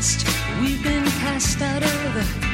past. We've been cast out of.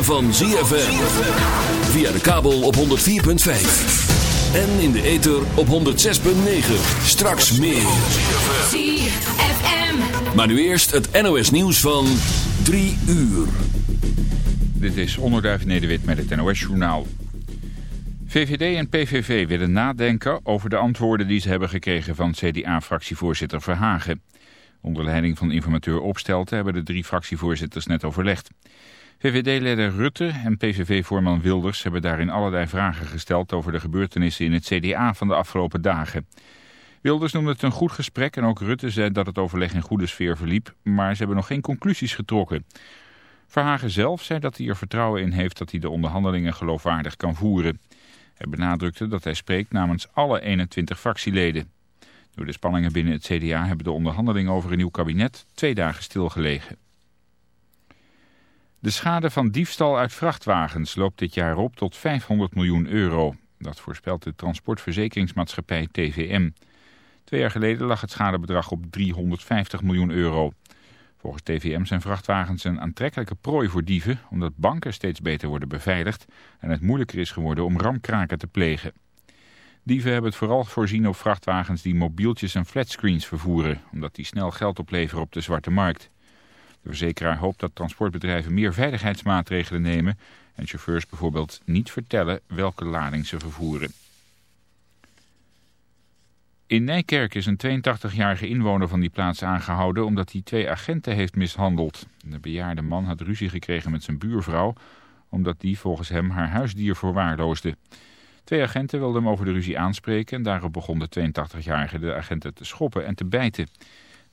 Ritme van ZFM. Via de kabel op 104.5. En in de ether op 106.9. Straks meer. ZFM. Maar nu eerst het NOS nieuws van 3 uur. Dit is Onderduif Nederwit met het NOS-journaal. VVD en PVV willen nadenken over de antwoorden die ze hebben gekregen van CDA-fractievoorzitter Verhagen. Onder leiding van informateur Opstelten hebben de drie fractievoorzitters net overlegd. VVD-leider Rutte en PVV-voorman Wilders hebben daarin allerlei vragen gesteld over de gebeurtenissen in het CDA van de afgelopen dagen. Wilders noemde het een goed gesprek en ook Rutte zei dat het overleg in goede sfeer verliep, maar ze hebben nog geen conclusies getrokken. Verhagen zelf zei dat hij er vertrouwen in heeft dat hij de onderhandelingen geloofwaardig kan voeren. Hij benadrukte dat hij spreekt namens alle 21 fractieleden. Door de spanningen binnen het CDA hebben de onderhandelingen over een nieuw kabinet twee dagen stilgelegen. De schade van diefstal uit vrachtwagens loopt dit jaar op tot 500 miljoen euro. Dat voorspelt de transportverzekeringsmaatschappij TVM. Twee jaar geleden lag het schadebedrag op 350 miljoen euro. Volgens TVM zijn vrachtwagens een aantrekkelijke prooi voor dieven... omdat banken steeds beter worden beveiligd... en het moeilijker is geworden om ramkraken te plegen. Dieven hebben het vooral voorzien op vrachtwagens die mobieltjes en flatscreens vervoeren... omdat die snel geld opleveren op de zwarte markt. De verzekeraar hoopt dat transportbedrijven meer veiligheidsmaatregelen nemen... en chauffeurs bijvoorbeeld niet vertellen welke lading ze vervoeren. In Nijkerk is een 82-jarige inwoner van die plaats aangehouden omdat hij twee agenten heeft mishandeld. De bejaarde man had ruzie gekregen met zijn buurvrouw omdat die volgens hem haar huisdier verwaarloosde. Twee agenten wilden hem over de ruzie aanspreken en daarop begon de 82-jarige de agenten te schoppen en te bijten.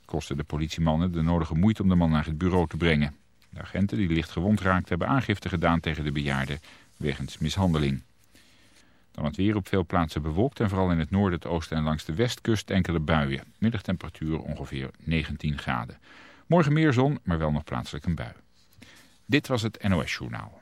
Kostte de politiemannen de nodige moeite om de man naar het bureau te brengen. De agenten die licht gewond raakten hebben aangifte gedaan tegen de bejaarde wegens mishandeling. Dan het weer op veel plaatsen bewolkt en vooral in het noorden, het oosten en langs de westkust enkele buien. Middagtemperatuur ongeveer 19 graden. Morgen meer zon, maar wel nog plaatselijk een bui. Dit was het NOS Journaal.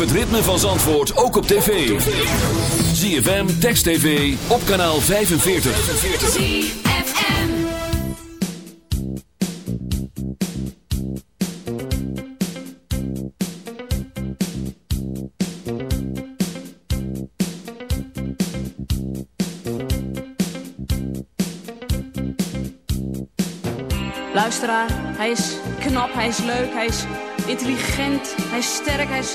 Het ritme van Zandvoort ook op tv. ZFM, Text TV, op kanaal 45. ZFM. Luisteraar, hij is knap, hij is leuk, hij is intelligent, hij is sterk, hij is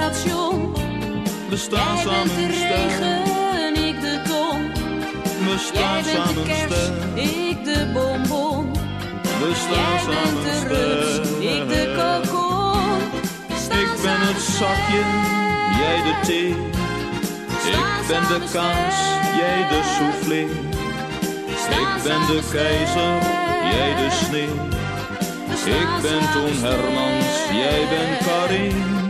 station. we staan Jij bent samen de sterk. regen, ik de ton. We Jij staan bent de samen kerst, sterk, ik de bonbon. we Jij staan bent samen de rups, ik de kokon. Ik ben het zakje, jij de thee. Ik ben de kaas, jij de soufflé. Ik ben de keizer, jij de sneeuw. Ik ben Toon Hermans, jij bent Karin.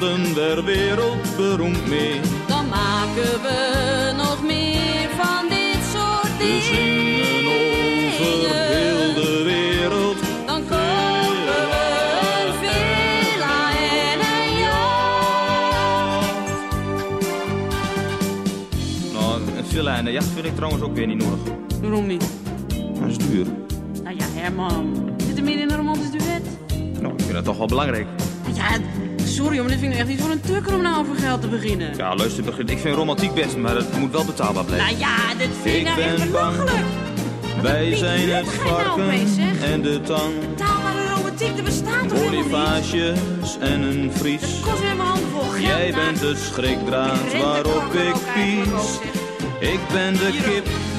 Worden we wereldberoemd mee. dan maken we nog meer van dit soort We dingen. zingen over heel de wereld. Dan kopen we een villa en een jacht. Nou, een villa en een jacht vind ik trouwens ook weer niet nodig. Waarom niet? Dat is duur. Nou ja, Herman. Zit er meer in een romantisch duet? Nou, ik vind het toch wel belangrijk. Sorry, maar dit vind ik echt niet voor een tukker om nou over geld te beginnen. Ja, luister, Begrit, ik vind romantiek best, maar het moet wel betaalbaar blijven. Nou ja, dit vind ik Ik nou echt belachelijk. Wij zijn het nou varken en de tang. Betaalbare romantiek, er bestaat toch? Bonifages en een vries. Kost weer mijn handen vol geld. Jij nou. bent het schrikdraad waarop ik pies. Ik ben de kip,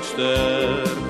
leek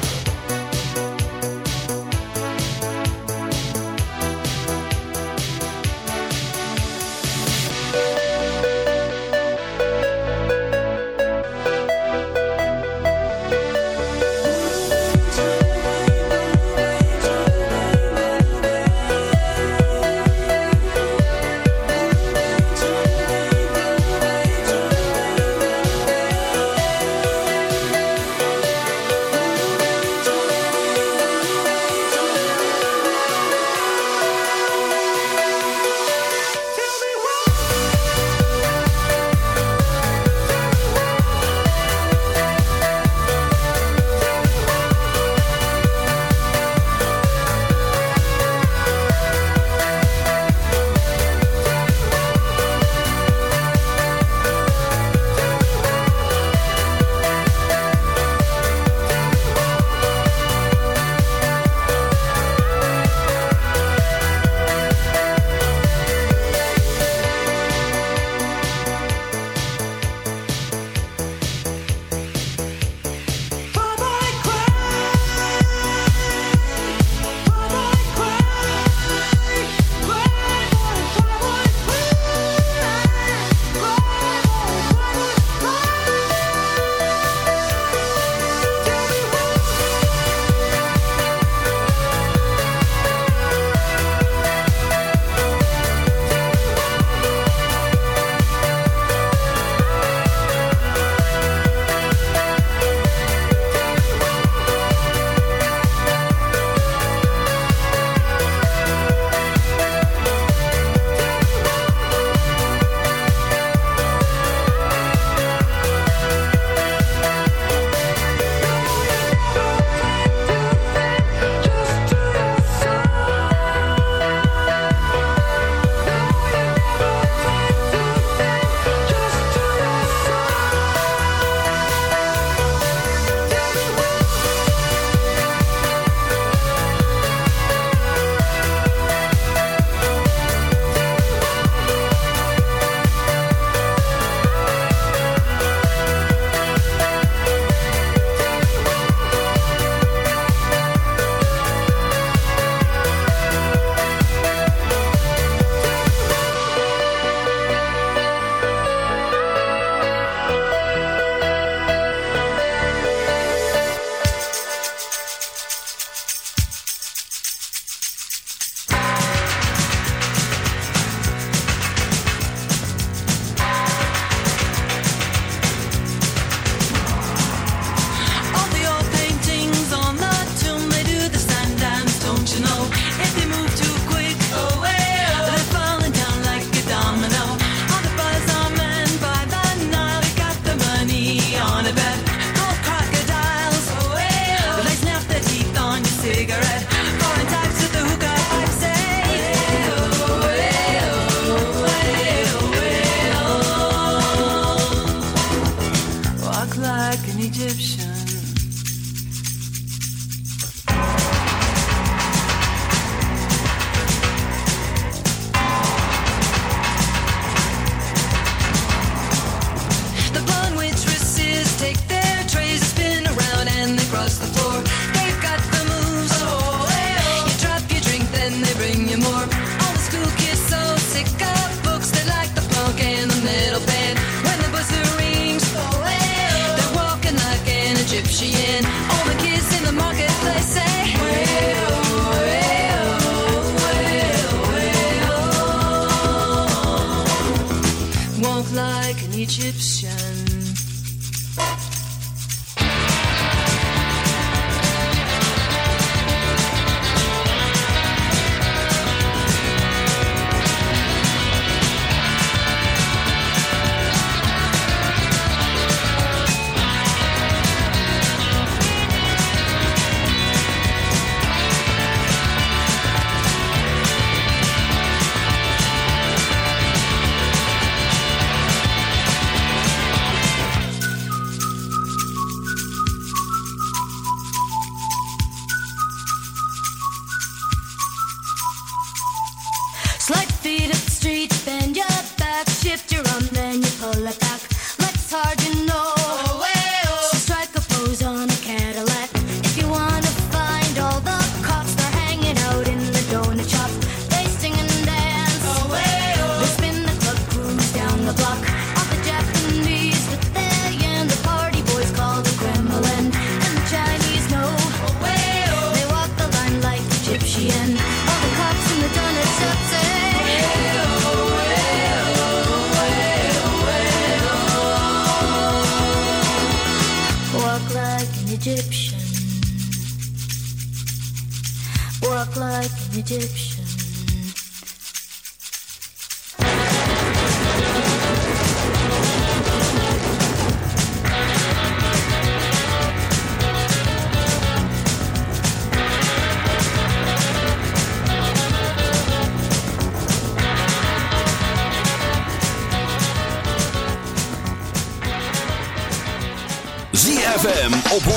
Egyptian.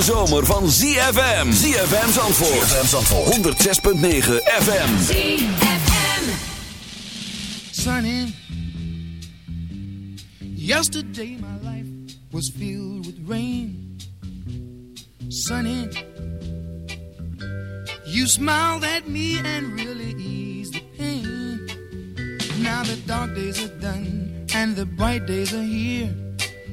hete zomer van ZFM. ZFM Zandvoort. ZFM Zandvoort. 106.9 FM. ZFM. Sunny. Yesterday my life was filled with rain. Sunny. You smiled at me and really eased the pain. Now the dark days are done and the bright days are here.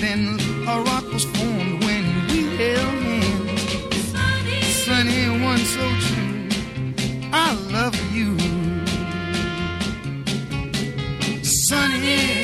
Then a rock was formed when we held hands. Sunny, Sunny one so true. I love you. Sunny,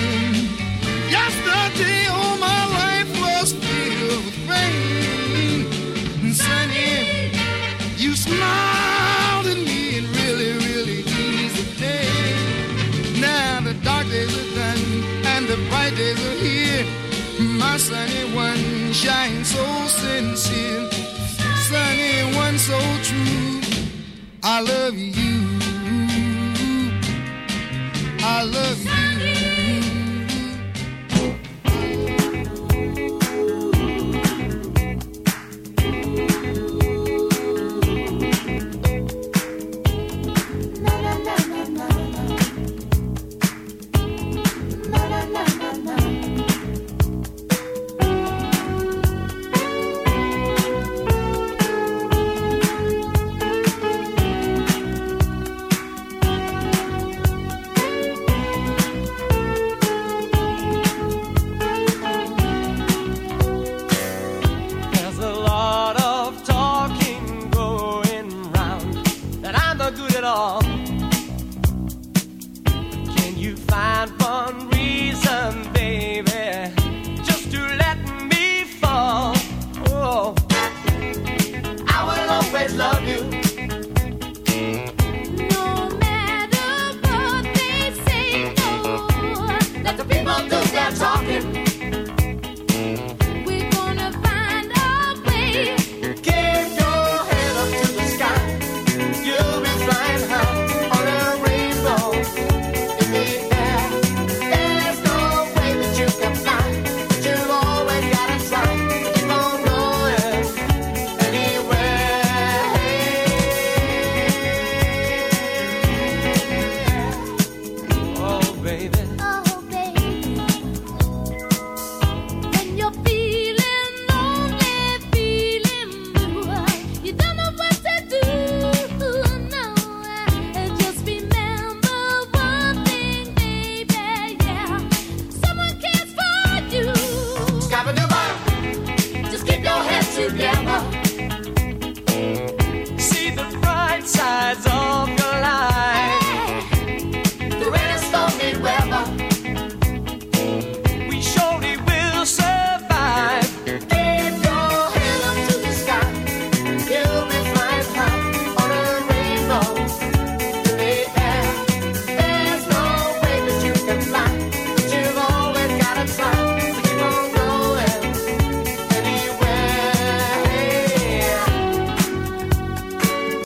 I love you. I love